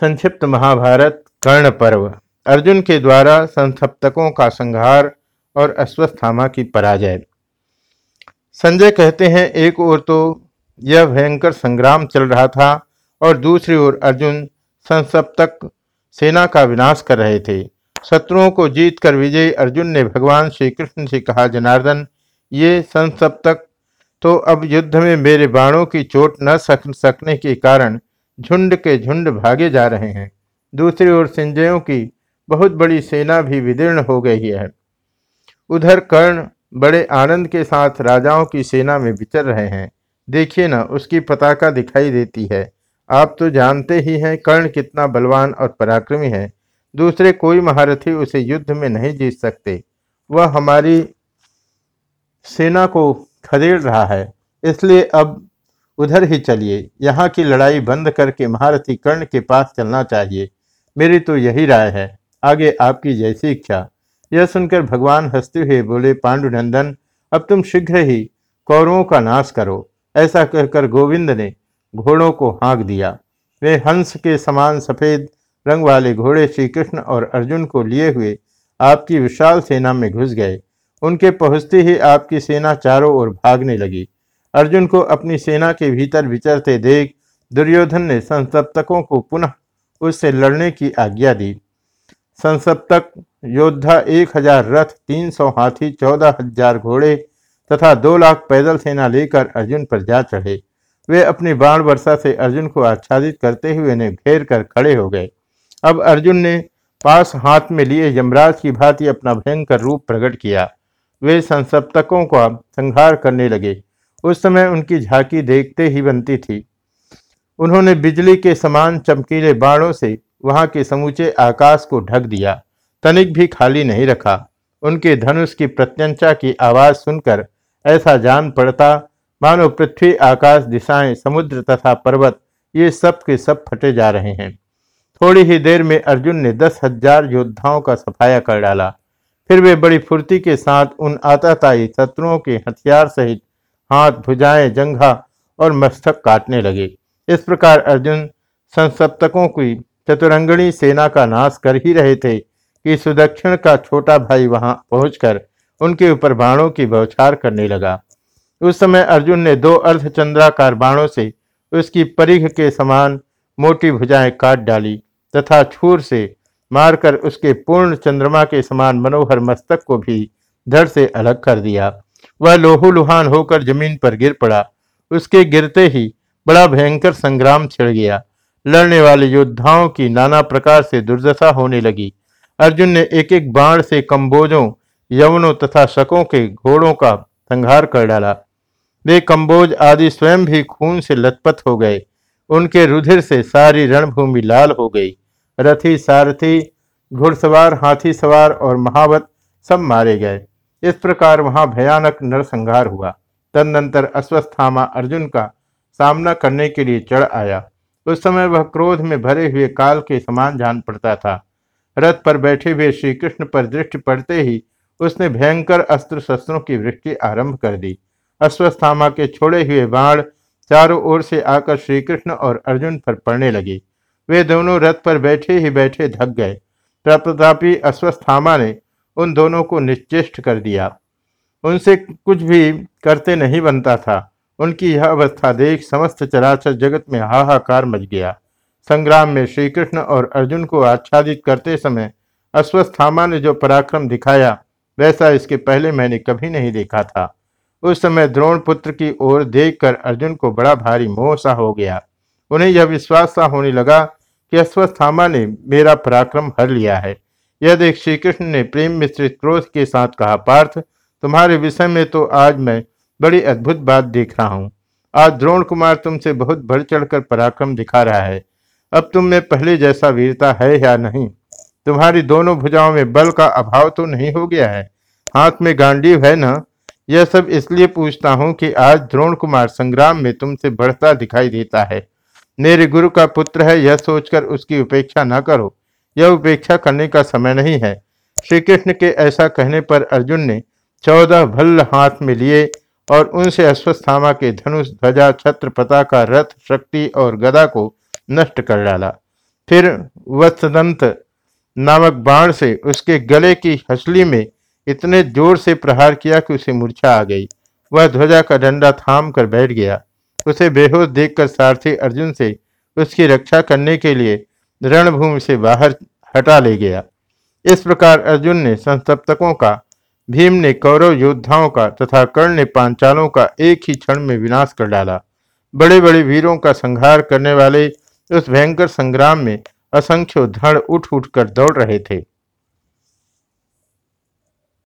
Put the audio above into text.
संक्षिप्त महाभारत कर्ण पर्व अर्जुन के द्वारा संसप्तकों का संहार और अश्वस्थामा की पराजय। संजय कहते हैं, एक ओर तो यह भयंकर संग्राम चल रहा था और दूसरी ओर अर्जुन संसप्तक सेना का विनाश कर रहे थे। शत्रुओं को जीत कर विजयी अर्जुन ने भगवान श्री कृष्ण से कहा, जनार्दन, ये संसप्तक तो अब युद्ध में मेरे बाणों की चोट न सक सकने के कारण झुंड के झुंड भागे जा रहे हैं। दूसरी ओर सिंजयों की बहुत बड़ी सेना भी विदीर्ण हो गई है। उधर कर्ण बड़े आनंद के साथ राजाओं की सेना में विचर रहे हैं। देखिए ना, उसकी पताका दिखाई देती है। आप तो जानते ही हैं, कर्ण कितना बलवान और पराक्रमी है। दूसरे कोई महारथी उसे युद्ध में नहीं जीत सकते। वह हमारी सेना को खदेड़ रहा है। इसलिए अब उधर ही चलिए। यहाँ की लड़ाई बंद करके महारथी कर्ण के पास चलना चाहिए। मेरी तो यही राय है। आगे आपकी जैसी इच्छा। यह सुनकर भगवान हँसते हुए बोले, पांडुनंदन, अब तुम शीघ्र ही कौरवों का नाश करो। ऐसा कहकर गोविंद ने घोड़ों को हाँक दिया। वे हंस के समान सफ़ेद रंग वाले घोड़े श्री कृष्ण और अर्जुन को लिए हुए आपकी विशाल सेना में घुस गए। उनके पहुँचते ही आपकी सेना चारों ओर भागने लगी। अर्जुन को अपनी सेना के भीतर विचरते देख दुर्योधन ने संसप्तकों को पुनः उससे लड़ने की आज्ञा दी। संसप्तक, योद्धा एक हज़ार रथ, तीन सौ हाथी, चौदह हज़ार घोड़े तथा दो लाख पैदल सेना लेकर अर्जुन पर जा चढ़े। वे अपनी बाण वर्षा से अर्जुन को आच्छादित करते हुए उन्हें घेर कर खड़े हो गए। अब अर्जुन ने पास हाथ में लिए यमराज की भांति अपना भयंकर रूप प्रकट किया। वे संसप्तकों का संहार करने लगे। उस समय उनकी झांकी देखते ही बनती थी। उन्होंने बिजली के समान चमकीले बाणों से वहाँ के समूचे आकाश को ढक दिया। तनिक भी खाली नहीं रखा। उनके धनुष की प्रत्यंचा की आवाज़ सुनकर ऐसा जान पड़ता, मानो पृथ्वी, आकाश, दिशाएँ, समुद्र तथा पर्वत, ये सब के सब फटे जा रहे हैं। थोड़ी ही देर में अर्जुन ने दस हज़ार योद्धाओं का सफाया कर डाला। फिर वे बड़ी फुर्ती के साथ उन आताताई शत्रुओं के हथियार सहित हाथ भुजाएँ जंघा और मस्तक काटने लगे। इस प्रकार अर्जुन संसप्तकों की चतुरंगणी सेना का नाश कर ही रहे थे कि सुदक्षिण का छोटा भाई वहाँ पहुंचकर उनके ऊपर बाणों की बौछार करने लगा। उस समय अर्जुन ने दो अर्धचंद्राकार बाणों से उसकी परिघ के समान मोटी भुजाएँ काट डाली तथा छूर से मारकर उसके पूर्ण चंद्रमा के समान मनोहर मस्तक को भी धड़ से अलग कर दिया। वह लोहू लुहान होकर ज़मीन पर गिर पड़ा। उसके गिरते ही बड़ा भयंकर संग्राम छिड़ गया। लड़ने वाले योद्धाओं की नाना प्रकार से दुर्दशा होने लगी। अर्जुन ने एक एक बाण से कम्बोजों, यवनों तथा शकों के घोड़ों का संहार कर डाला। वे कम्बोज आदि स्वयं भी खून से लथपथ हो गए। उनके रुधिर से सारी रणभूमि लाल हो गई। रथी, सारथी, घुड़सवार, हाथी सवार और महावत सब मारे गए। इस प्रकार वहाँ भयानक नरसंहार हुआ। तदनंतर अश्वस्थामा अर्जुन का सामना करने के लिए चढ़ आया। उस समय वह क्रोध में भरे हुए काल के समान जान पड़ता था। रथ पर बैठे हुए श्री कृष्ण पर दृष्टि पड़ते ही उसने भयंकर अस्त्र शस्त्रों की वृष्टि आरंभ कर दी। अश्वस्थामा के छोड़े हुए बाण चारों ओर से आकर श्री कृष्ण और अर्जुन पर पड़ने लगे। वे दोनों रथ पर बैठे ही बैठे धक गए। प्रतापी अश्वस्थामा ने उन दोनों को निश्चेष्ट कर दिया। उनसे कुछ भी करते नहीं बनता था। उनकी यह अवस्था देख समस्त चराचर जगत में हाहाकार मच गया। संग्राम में श्री कृष्ण और अर्जुन को आच्छादित करते समय अश्वस्थामा ने जो पराक्रम दिखाया, वैसा इसके पहले मैंने कभी नहीं देखा था। उस समय द्रोण पुत्र की ओर देखकर अर्जुन को बड़ा भारी मोह सा हो गया। उन्हें यह विश्वास सा होने लगा कि अश्वस्थामा ने मेरा पराक्रम हर लिया है। यह देख श्री कृष्ण ने प्रेम मिश्रित क्रोध के साथ कहा, पार्थ, तुम्हारे विषय में तो आज मैं बड़ी अद्भुत बात देख रहा हूँ। आज द्रोण कुमार तुमसे बहुत बढ़ चढ़कर पराक्रम दिखा रहा है। अब तुम में पहले जैसा वीरता है या नहीं? तुम्हारी दोनों भुजाओं में बल का अभाव तो नहीं हो गया है? हाथ में गांडीव है ना? यह सब इसलिए पूछता हूँ कि आज द्रोण कुमार संग्राम में तुमसे बढ़ता दिखाई देता है। मेरे गुरु का पुत्र है, यह सोचकर उसकी उपेक्षा न करो। यह उपेक्षा करने का समय नहीं है। श्री कृष्ण के ऐसा कहने पर अर्जुन ने चौदह भल्ल हाथ में लिए और उनसे अश्वस्थामा के धनुष, ध्वजा, छत्र पता का रथ, शक्ति और गदा को नष्ट कर डाला। फिर वत्सदंत नामक बाण से उसके गले की हसली में इतने ज़ोर से प्रहार किया कि उसे मूर्छा आ गई। वह ध्वजा का डंडा थाम कर बैठ गया। उसे बेहोश देखकर सारथी अर्जुन से उसकी रक्षा करने के लिए रणभूमि से बाहर हटा ले गया। इस प्रकार अर्जुन ने संसप्तकों का, भीम ने कौरव योद्धाओं का तथा कर्ण ने पांचालों का एक ही क्षण में विनाश कर डाला। बड़े बड़े वीरों का संहार करने वाले उस भयंकर संग्राम में असंख्य धड़ उठ उठ कर दौड़ रहे थे।